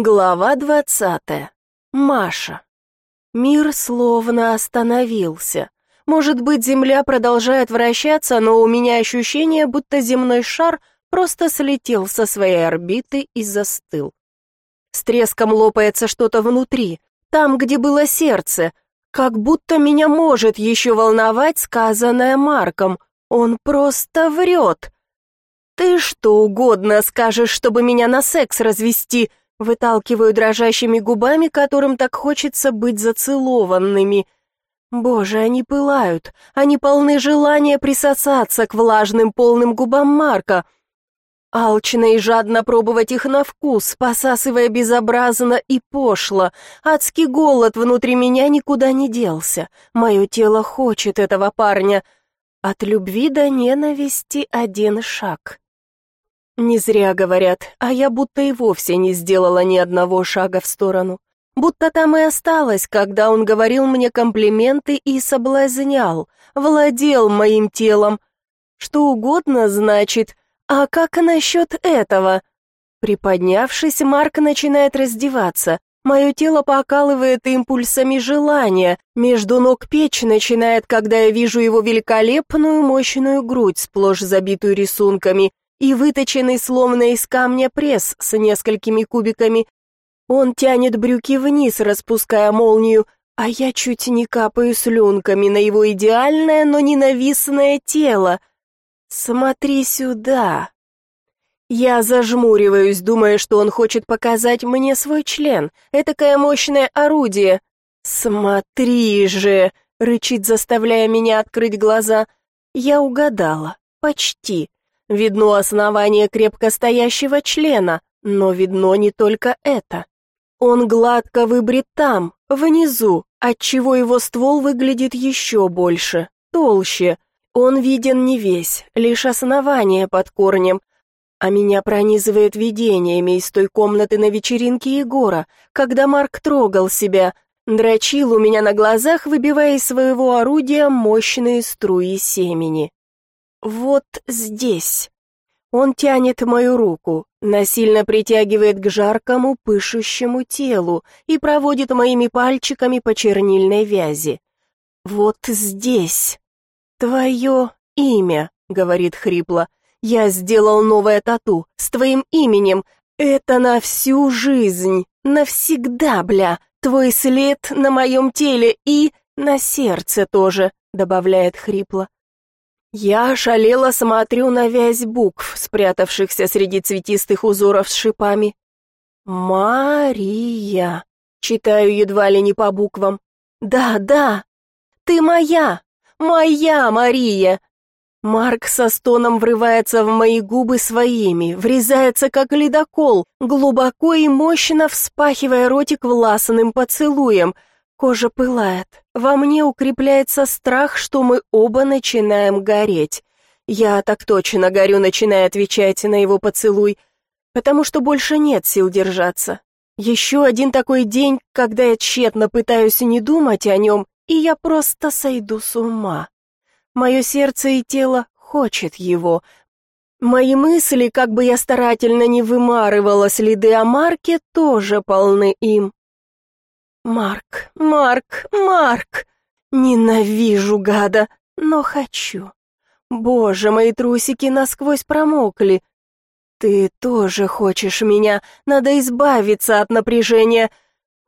Глава двадцатая. Маша. Мир словно остановился. Может быть, Земля продолжает вращаться, но у меня ощущение, будто земной шар просто слетел со своей орбиты и застыл. С треском лопается что-то внутри, там, где было сердце, как будто меня может еще волновать сказанное Марком. Он просто врет. «Ты что угодно скажешь, чтобы меня на секс развести», Выталкиваю дрожащими губами, которым так хочется быть зацелованными. Боже, они пылают, они полны желания присосаться к влажным полным губам Марка. Алчно и жадно пробовать их на вкус, посасывая безобразно и пошло. Адский голод внутри меня никуда не делся. Мое тело хочет этого парня. От любви до ненависти один шаг. Не зря говорят, а я будто и вовсе не сделала ни одного шага в сторону. Будто там и осталась, когда он говорил мне комплименты и соблазнял, владел моим телом. Что угодно, значит. А как насчет этого? Приподнявшись, Марк начинает раздеваться. Мое тело покалывает импульсами желания. Между ног печь начинает, когда я вижу его великолепную мощную грудь, сплошь забитую рисунками, и выточенный словно из камня пресс с несколькими кубиками. Он тянет брюки вниз, распуская молнию, а я чуть не капаю слюнками на его идеальное, но ненавистное тело. Смотри сюда. Я зажмуриваюсь, думая, что он хочет показать мне свой член. Этакое мощное орудие. Смотри же, рычит, заставляя меня открыть глаза. Я угадала. Почти. Видно основание крепко стоящего члена, но видно не только это. Он гладко выбрит там, внизу, отчего его ствол выглядит еще больше, толще. Он виден не весь, лишь основание под корнем, а меня пронизывает видениями из той комнаты на вечеринке Егора, когда Марк трогал себя, дрочил у меня на глазах, выбивая из своего орудия мощные струи семени. Вот здесь. Он тянет мою руку, насильно притягивает к жаркому, пышущему телу и проводит моими пальчиками по чернильной вязи. «Вот здесь. Твое имя», — говорит хрипло. «Я сделал новое тату с твоим именем. Это на всю жизнь, навсегда, бля. Твой след на моем теле и на сердце тоже», — добавляет хрипло. Я ошалело смотрю на вязь букв, спрятавшихся среди цветистых узоров с шипами. «Мария», читаю едва ли не по буквам. «Да, да, ты моя, моя Мария!» Марк со стоном врывается в мои губы своими, врезается как ледокол, глубоко и мощно вспахивая ротик властным поцелуем — Кожа пылает. Во мне укрепляется страх, что мы оба начинаем гореть. Я так точно горю, начиная отвечать на его поцелуй, потому что больше нет сил держаться. Еще один такой день, когда я тщетно пытаюсь не думать о нем, и я просто сойду с ума. Мое сердце и тело хочет его. Мои мысли, как бы я старательно не вымарывала следы о Марке, тоже полны им. Марк, Марк, Марк! Ненавижу гада, но хочу. Боже, мои трусики насквозь промокли. Ты тоже хочешь меня, надо избавиться от напряжения.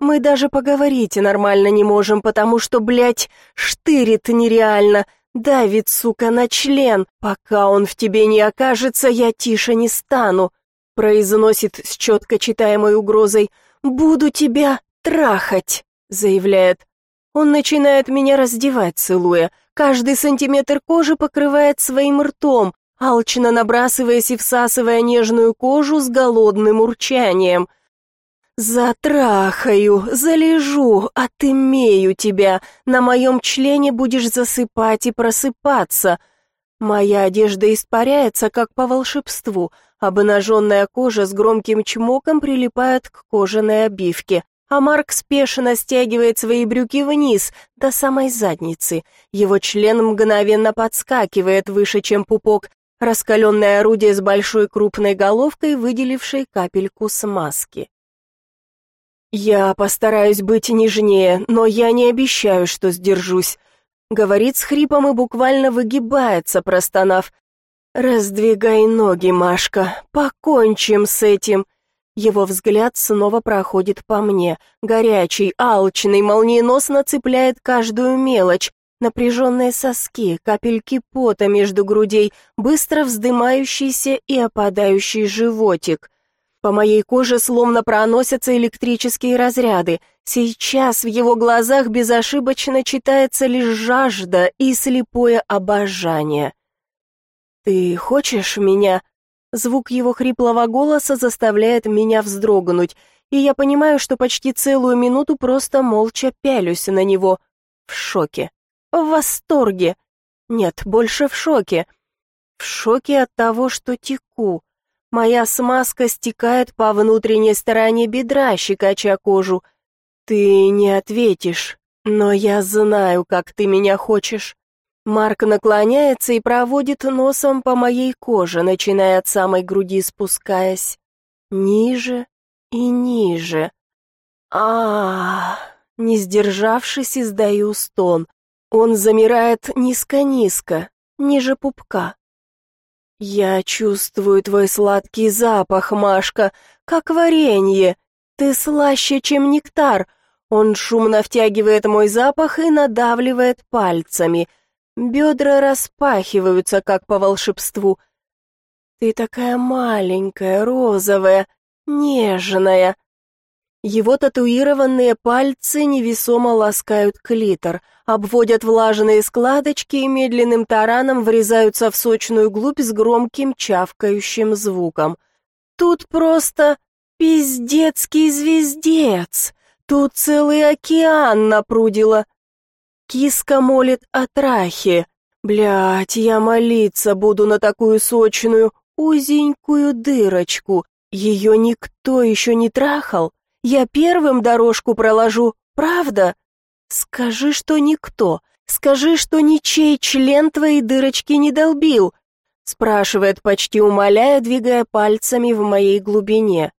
Мы даже поговорить нормально не можем, потому что, блядь, штырит нереально, давит, сука, на член. Пока он в тебе не окажется, я тише не стану. Произносит с четко читаемой угрозой. Буду тебя трахать», — заявляет. Он начинает меня раздевать, целуя. Каждый сантиметр кожи покрывает своим ртом, алчно набрасываясь и всасывая нежную кожу с голодным урчанием. «Затрахаю, залежу, отымею тебя, на моем члене будешь засыпать и просыпаться». Моя одежда испаряется, как по волшебству, обнаженная кожа с громким чмоком прилипает к кожаной обивке а Марк спешно стягивает свои брюки вниз, до самой задницы. Его член мгновенно подскакивает выше, чем пупок, раскаленное орудие с большой крупной головкой, выделившей капельку смазки. «Я постараюсь быть нежнее, но я не обещаю, что сдержусь», — говорит с хрипом и буквально выгибается, простонав. «Раздвигай ноги, Машка, покончим с этим». Его взгляд снова проходит по мне, горячий, алчный, молниеносно цепляет каждую мелочь, напряженные соски, капельки пота между грудей, быстро вздымающийся и опадающий животик. По моей коже словно проносятся электрические разряды. Сейчас в его глазах безошибочно читается лишь жажда и слепое обожание. «Ты хочешь меня?» Звук его хриплого голоса заставляет меня вздрогнуть, и я понимаю, что почти целую минуту просто молча пялюсь на него. В шоке. В восторге. Нет, больше в шоке. В шоке от того, что теку. Моя смазка стекает по внутренней стороне бедра, щекоча кожу. Ты не ответишь, но я знаю, как ты меня хочешь. Марк наклоняется и проводит носом по моей коже, начиная от самой груди, спускаясь ниже и ниже. А, -а, -а не сдержавшись, издаю стон. Он замирает низко-низко, ниже пупка. Я чувствую твой сладкий запах, Машка, как варенье. Ты слаще, чем нектар. Он шумно втягивает мой запах и надавливает пальцами — Бедра распахиваются, как по волшебству. Ты такая маленькая, розовая, нежная. Его татуированные пальцы невесомо ласкают клитор, обводят влажные складочки и медленным тараном врезаются в сочную глубь с громким чавкающим звуком. Тут просто пиздецкий звездец. Тут целый океан напрудило. Киска молит о трахе. Блядь, я молиться буду на такую сочную, узенькую дырочку. Ее никто еще не трахал. Я первым дорожку проложу, правда? Скажи, что никто. Скажи, что ничей член твоей дырочки не долбил. Спрашивает, почти умоляя, двигая пальцами в моей глубине.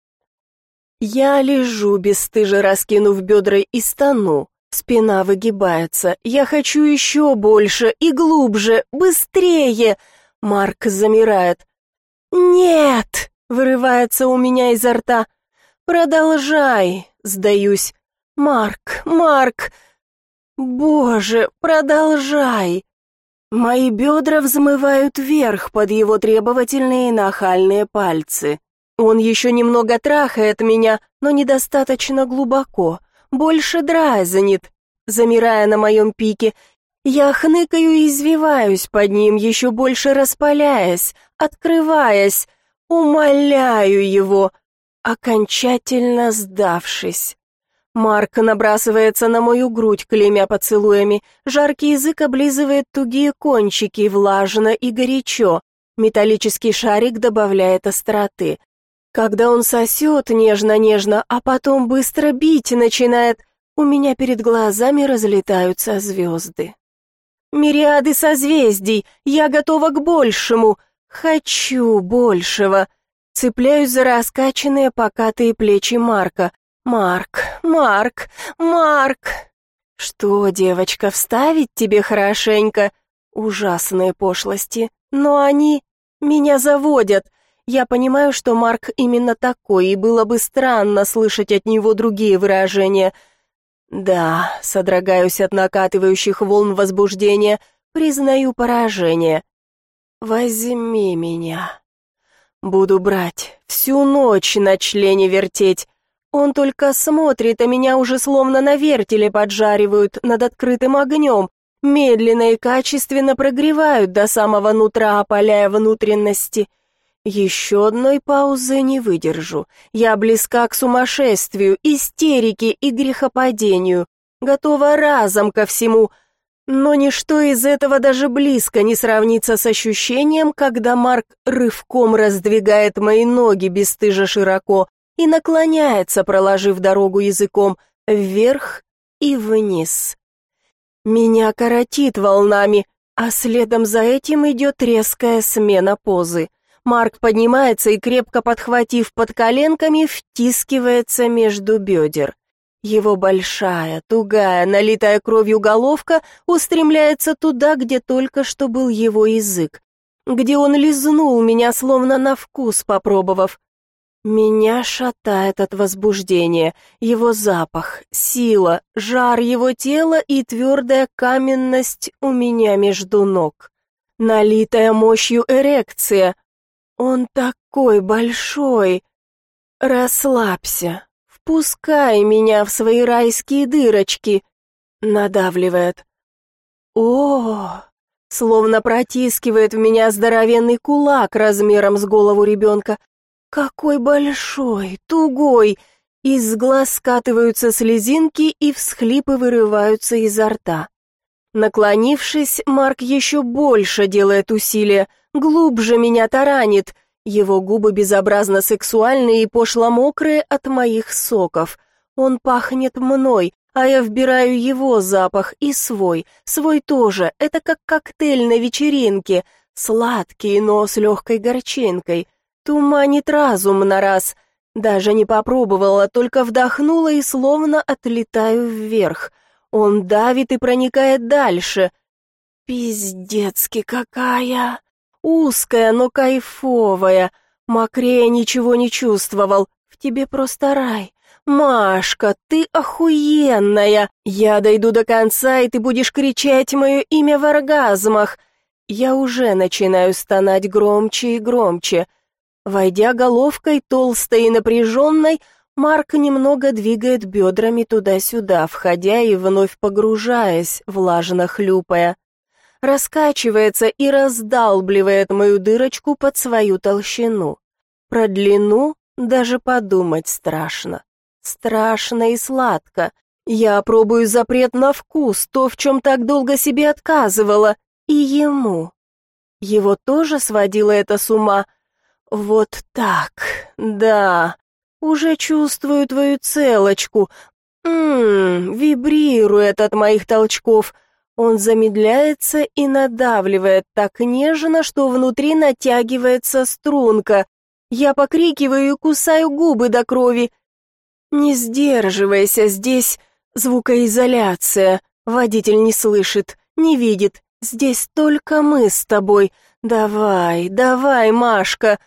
Я лежу, бесстыже раскинув бедра и стану. Спина выгибается. Я хочу еще больше и глубже, быстрее. Марк замирает. Нет, вырывается у меня изо рта. Продолжай, сдаюсь. Марк, Марк. Боже, продолжай. Мои бедра взмывают вверх под его требовательные нахальные пальцы. Он еще немного трахает меня, но недостаточно глубоко больше дразнит, замирая на моем пике. Я хныкаю и извиваюсь под ним, еще больше распаляясь, открываясь, умоляю его, окончательно сдавшись. Марк набрасывается на мою грудь, клеймя поцелуями. Жаркий язык облизывает тугие кончики, влажно и горячо. Металлический шарик добавляет остроты. Когда он сосет нежно-нежно, а потом быстро бить начинает, у меня перед глазами разлетаются звезды. Мириады созвездий, я готова к большему, хочу большего. Цепляюсь за раскачанные покатые плечи Марка. Марк, Марк, Марк. Что, девочка, вставить тебе хорошенько? Ужасные пошлости, но они меня заводят. Я понимаю, что Марк именно такой, и было бы странно слышать от него другие выражения. Да, содрогаюсь от накатывающих волн возбуждения, признаю поражение. Возьми меня. Буду брать, всю ночь на члене вертеть. Он только смотрит, а меня уже словно на вертеле поджаривают над открытым огнем, медленно и качественно прогревают до самого нутра, опаляя внутренности. Еще одной паузы не выдержу. Я близка к сумасшествию, истерике и грехопадению. Готова разом ко всему. Но ничто из этого даже близко не сравнится с ощущением, когда Марк рывком раздвигает мои ноги бесстыже широко и наклоняется, проложив дорогу языком вверх и вниз. Меня коротит волнами, а следом за этим идет резкая смена позы. Марк поднимается и, крепко подхватив под коленками, втискивается между бедер. Его большая, тугая, налитая кровью головка устремляется туда, где только что был его язык, где он лизнул меня, словно на вкус попробовав. Меня шатает от возбуждения, его запах, сила, жар его тела и твердая каменность у меня между ног. Налитая мощью эрекция. Он такой большой. Расслабься, впускай меня в свои райские дырочки. Надавливает. О, словно протискивает в меня здоровенный кулак размером с голову ребенка. Какой большой, тугой! Из глаз скатываются слезинки и всхлипы вырываются изо рта. Наклонившись, Марк еще больше делает усилия, глубже меня таранит. Его губы безобразно сексуальные и пошло-мокрые от моих соков. Он пахнет мной, а я вбираю его запах и свой, свой тоже. Это как коктейль на вечеринке, сладкий, но с легкой горчинкой. Туманит разум на раз. Даже не попробовала, только вдохнула и словно отлетаю вверх. Он давит и проникает дальше. Пиздецки какая! Узкая, но кайфовая. Макрея ничего не чувствовал. В тебе просто рай. Машка, ты охуенная. Я дойду до конца, и ты будешь кричать мое имя в оргазмах. Я уже начинаю стонать громче и громче. Войдя головкой, толстой и напряженной, Марк немного двигает бедрами туда-сюда, входя и вновь погружаясь, влажно хлюпая. Раскачивается и раздалбливает мою дырочку под свою толщину. Про длину даже подумать страшно. Страшно и сладко. Я пробую запрет на вкус, то, в чем так долго себе отказывала, и ему. Его тоже сводило это с ума. Вот так, да, уже чувствую твою целочку. Ммм, вибрирует от моих толчков. Он замедляется и надавливает так нежно, что внутри натягивается струнка. Я покрикиваю и кусаю губы до крови. Не сдерживайся, здесь звукоизоляция. Водитель не слышит, не видит. Здесь только мы с тобой. Давай, давай, Машка.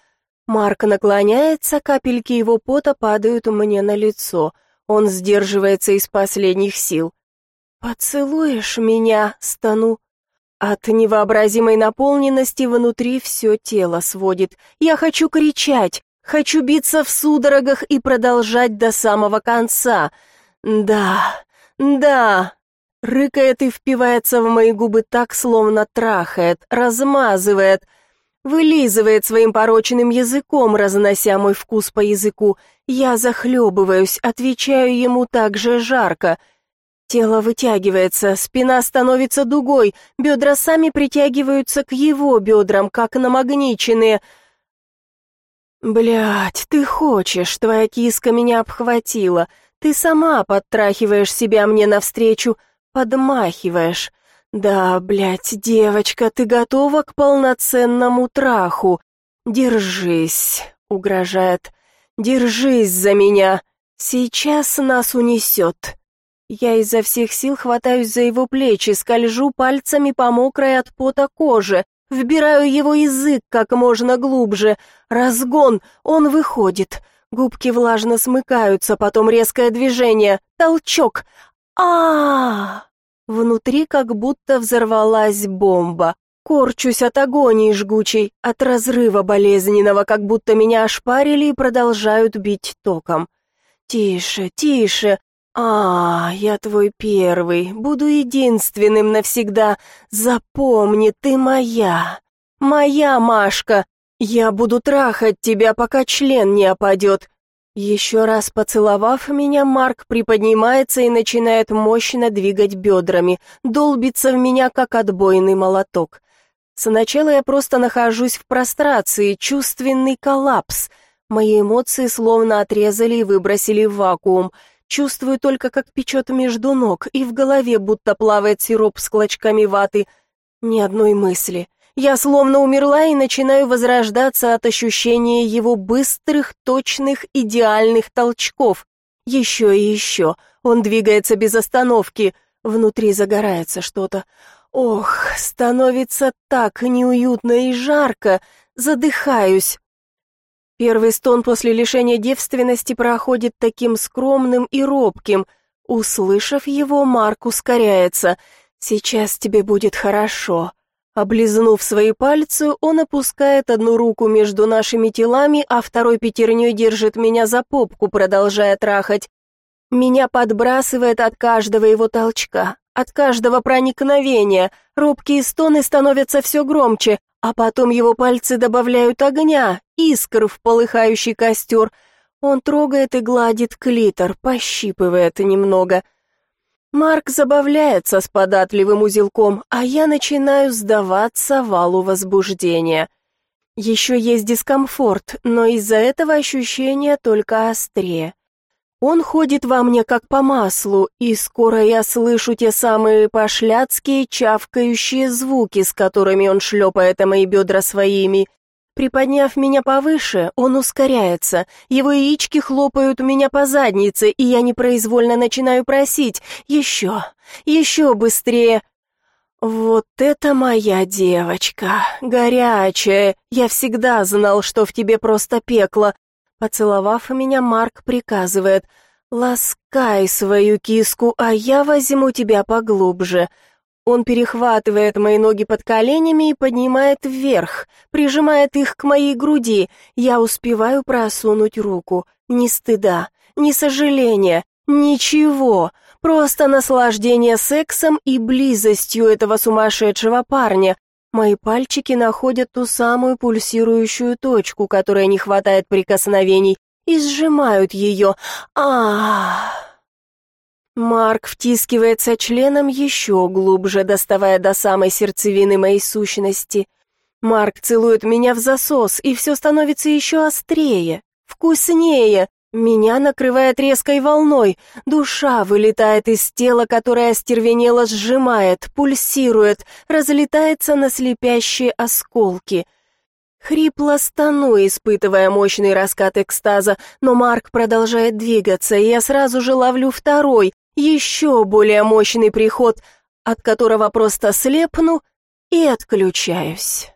Марк наклоняется, капельки его пота падают мне на лицо. Он сдерживается из последних сил. «Поцелуешь меня?» — стану. От невообразимой наполненности внутри все тело сводит. Я хочу кричать, хочу биться в судорогах и продолжать до самого конца. Да, да. Рыкает и впивается в мои губы так, словно трахает, размазывает — вылизывает своим пороченным языком, разнося мой вкус по языку. Я захлебываюсь, отвечаю ему так же жарко. Тело вытягивается, спина становится дугой, бедра сами притягиваются к его бедрам, как намагниченные. Блядь, ты хочешь, твоя киска меня обхватила. Ты сама подтрахиваешь себя мне навстречу, подмахиваешь. «Да, блядь, девочка, ты готова к полноценному траху? Держись», — угрожает, — «держись за меня, сейчас нас унесет». Я изо всех сил хватаюсь за его плечи, скольжу пальцами по мокрой от пота коже, вбираю его язык как можно глубже. Разгон, он выходит. Губки влажно смыкаются, потом резкое движение, толчок. а а, -а! Внутри как будто взорвалась бомба. Корчусь от агонии жгучей, от разрыва болезненного, как будто меня ошпарили и продолжают бить током. Тише, тише. А, я твой первый, буду единственным навсегда. Запомни, ты моя. Моя Машка. Я буду трахать тебя, пока член не опадет. Еще раз поцеловав меня, Марк приподнимается и начинает мощно двигать бедрами, долбится в меня, как отбойный молоток. Сначала я просто нахожусь в прострации, чувственный коллапс. Мои эмоции словно отрезали и выбросили в вакуум. Чувствую только, как печет между ног, и в голове будто плавает сироп с клочками ваты. Ни одной мысли. Я словно умерла и начинаю возрождаться от ощущения его быстрых, точных, идеальных толчков. Еще и еще. Он двигается без остановки. Внутри загорается что-то. Ох, становится так неуютно и жарко. Задыхаюсь. Первый стон после лишения девственности проходит таким скромным и робким. Услышав его, Марк ускоряется. «Сейчас тебе будет хорошо». Облизнув свои пальцы, он опускает одну руку между нашими телами, а второй пятерней держит меня за попку, продолжая трахать. Меня подбрасывает от каждого его толчка, от каждого проникновения. Робкие стоны становятся все громче, а потом его пальцы добавляют огня, искр в полыхающий костер. Он трогает и гладит клитор, пощипывает немного. Марк забавляется с податливым узелком, а я начинаю сдаваться валу возбуждения. Еще есть дискомфорт, но из-за этого ощущение только острее. Он ходит во мне как по маслу, и скоро я слышу те самые пошляцкие чавкающие звуки, с которыми он шлепает мои бедра своими, Приподняв меня повыше, он ускоряется. Его яички хлопают у меня по заднице, и я непроизвольно начинаю просить «Еще! Еще быстрее!» «Вот это моя девочка! Горячая! Я всегда знал, что в тебе просто пекло!» Поцеловав меня, Марк приказывает «Ласкай свою киску, а я возьму тебя поглубже!» Он перехватывает мои ноги под коленями и поднимает вверх, прижимает их к моей груди. Я успеваю просунуть руку. Ни стыда, ни сожаления, ничего. Просто наслаждение сексом и близостью этого сумасшедшего парня. Мои пальчики находят ту самую пульсирующую точку, которой не хватает прикосновений, и сжимают ее. Ах! Марк втискивается членом еще глубже, доставая до самой сердцевины моей сущности. Марк целует меня в засос, и все становится еще острее, вкуснее. Меня накрывает резкой волной, душа вылетает из тела, которое остервенело сжимает, пульсирует, разлетается на слепящие осколки. Хрипло стану, испытывая мощный раскат экстаза, но Марк продолжает двигаться, и я сразу же ловлю второй, еще более мощный приход, от которого просто слепну и отключаюсь.